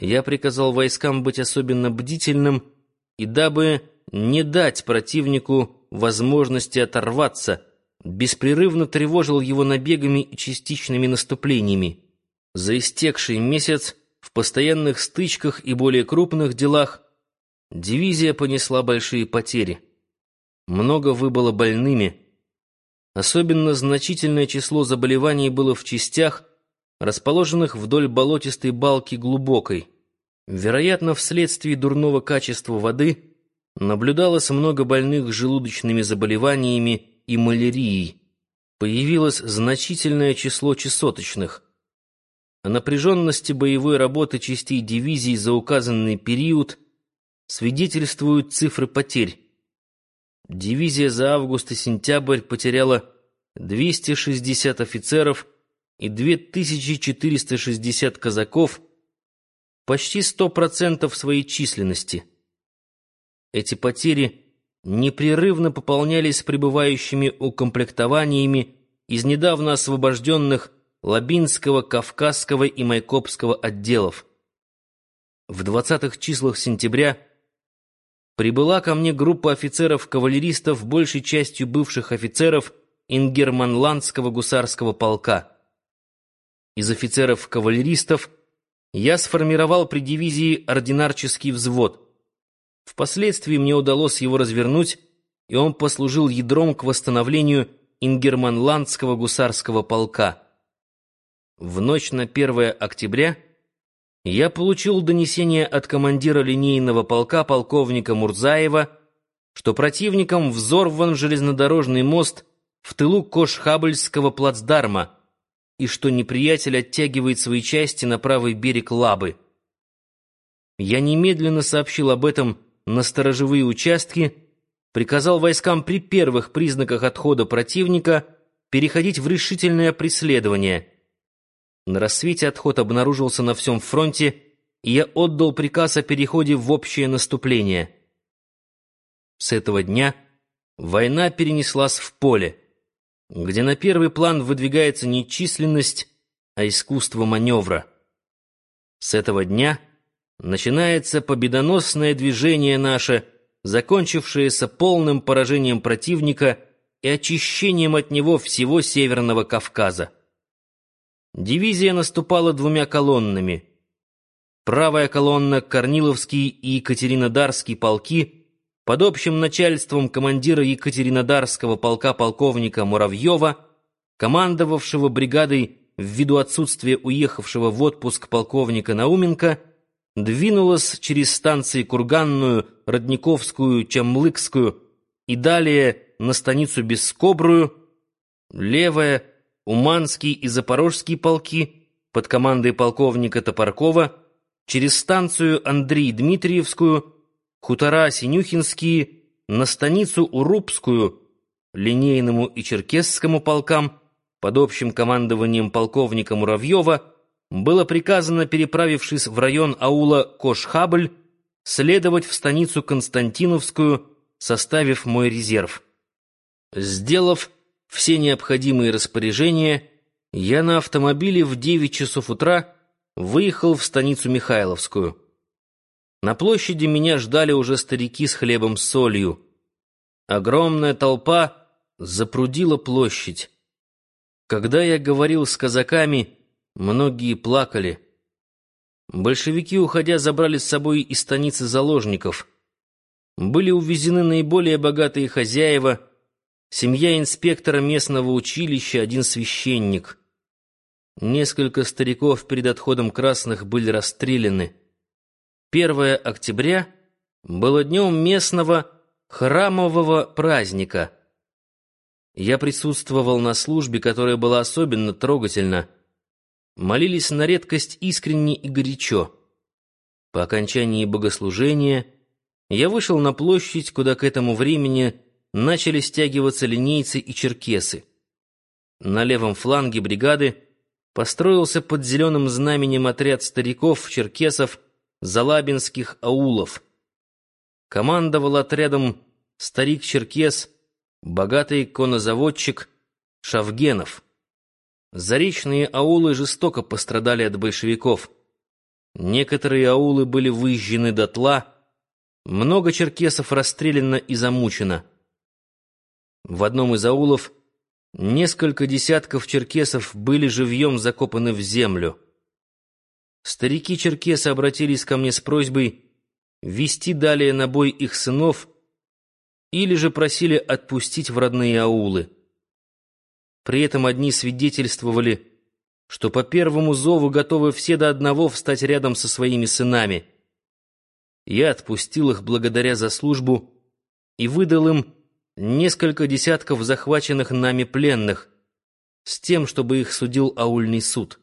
я приказал войскам быть особенно бдительным и дабы не дать противнику возможности оторваться, беспрерывно тревожил его набегами и частичными наступлениями. За истекший месяц в постоянных стычках и более крупных делах дивизия понесла большие потери. Много выбыло больными. Особенно значительное число заболеваний было в частях, расположенных вдоль болотистой балки глубокой. Вероятно, вследствие дурного качества воды наблюдалось много больных желудочными заболеваниями и малярией. Появилось значительное число чесоточных. О напряженности боевой работы частей дивизий за указанный период свидетельствуют цифры потерь. Дивизия за август и сентябрь потеряла 260 офицеров и 2460 казаков, почти 100% своей численности. Эти потери непрерывно пополнялись прибывающими укомплектованиями из недавно освобожденных Лабинского, Кавказского и Майкопского отделов. В 20-х числах сентября прибыла ко мне группа офицеров-кавалеристов, большей частью бывших офицеров Ингерманландского гусарского полка. Из офицеров-кавалеристов я сформировал при дивизии ординарческий взвод. Впоследствии мне удалось его развернуть, и он послужил ядром к восстановлению Ингерманландского гусарского полка. В ночь на 1 октября я получил донесение от командира линейного полка полковника Мурзаева, что противником взорван железнодорожный мост в тылу Кошхабльского плацдарма, и что неприятель оттягивает свои части на правый берег Лабы. Я немедленно сообщил об этом на сторожевые участки, приказал войскам при первых признаках отхода противника переходить в решительное преследование. На рассвете отход обнаружился на всем фронте, и я отдал приказ о переходе в общее наступление. С этого дня война перенеслась в поле где на первый план выдвигается не численность, а искусство маневра. С этого дня начинается победоносное движение наше, закончившееся полным поражением противника и очищением от него всего Северного Кавказа. Дивизия наступала двумя колоннами. Правая колонна Корниловский и Екатеринодарский полки — под общим начальством командира Екатеринодарского полка полковника Муравьева, командовавшего бригадой ввиду отсутствия уехавшего в отпуск полковника Науменко, двинулась через станции Курганную, Родниковскую, Чамлыкскую и далее на станицу Бескобрую, левая, Уманский и Запорожский полки под командой полковника Топоркова через станцию Андрей Дмитриевскую хутора Синюхинские, на станицу Урупскую, линейному и черкесскому полкам под общим командованием полковника Муравьева было приказано, переправившись в район аула Кошхабль, следовать в станицу Константиновскую, составив мой резерв. Сделав все необходимые распоряжения, я на автомобиле в 9 часов утра выехал в станицу Михайловскую. На площади меня ждали уже старики с хлебом с солью. Огромная толпа запрудила площадь. Когда я говорил с казаками, многие плакали. Большевики, уходя, забрали с собой из станицы заложников. Были увезены наиболее богатые хозяева, семья инспектора местного училища, один священник. Несколько стариков перед отходом красных были расстреляны. 1 октября было днем местного храмового праздника. Я присутствовал на службе, которая была особенно трогательна. Молились на редкость искренне и горячо. По окончании богослужения я вышел на площадь, куда к этому времени начали стягиваться линейцы и черкесы. На левом фланге бригады построился под зеленым знаменем отряд стариков-черкесов залабинских аулов. Командовал отрядом старик-черкес, богатый конозаводчик Шавгенов. Заречные аулы жестоко пострадали от большевиков. Некоторые аулы были выжжены дотла, много черкесов расстреляно и замучено. В одном из аулов несколько десятков черкесов были живьем закопаны в землю. Старики-черкесы обратились ко мне с просьбой вести далее на бой их сынов или же просили отпустить в родные аулы. При этом одни свидетельствовали, что по первому зову готовы все до одного встать рядом со своими сынами. Я отпустил их благодаря за службу и выдал им несколько десятков захваченных нами пленных с тем, чтобы их судил аульный суд.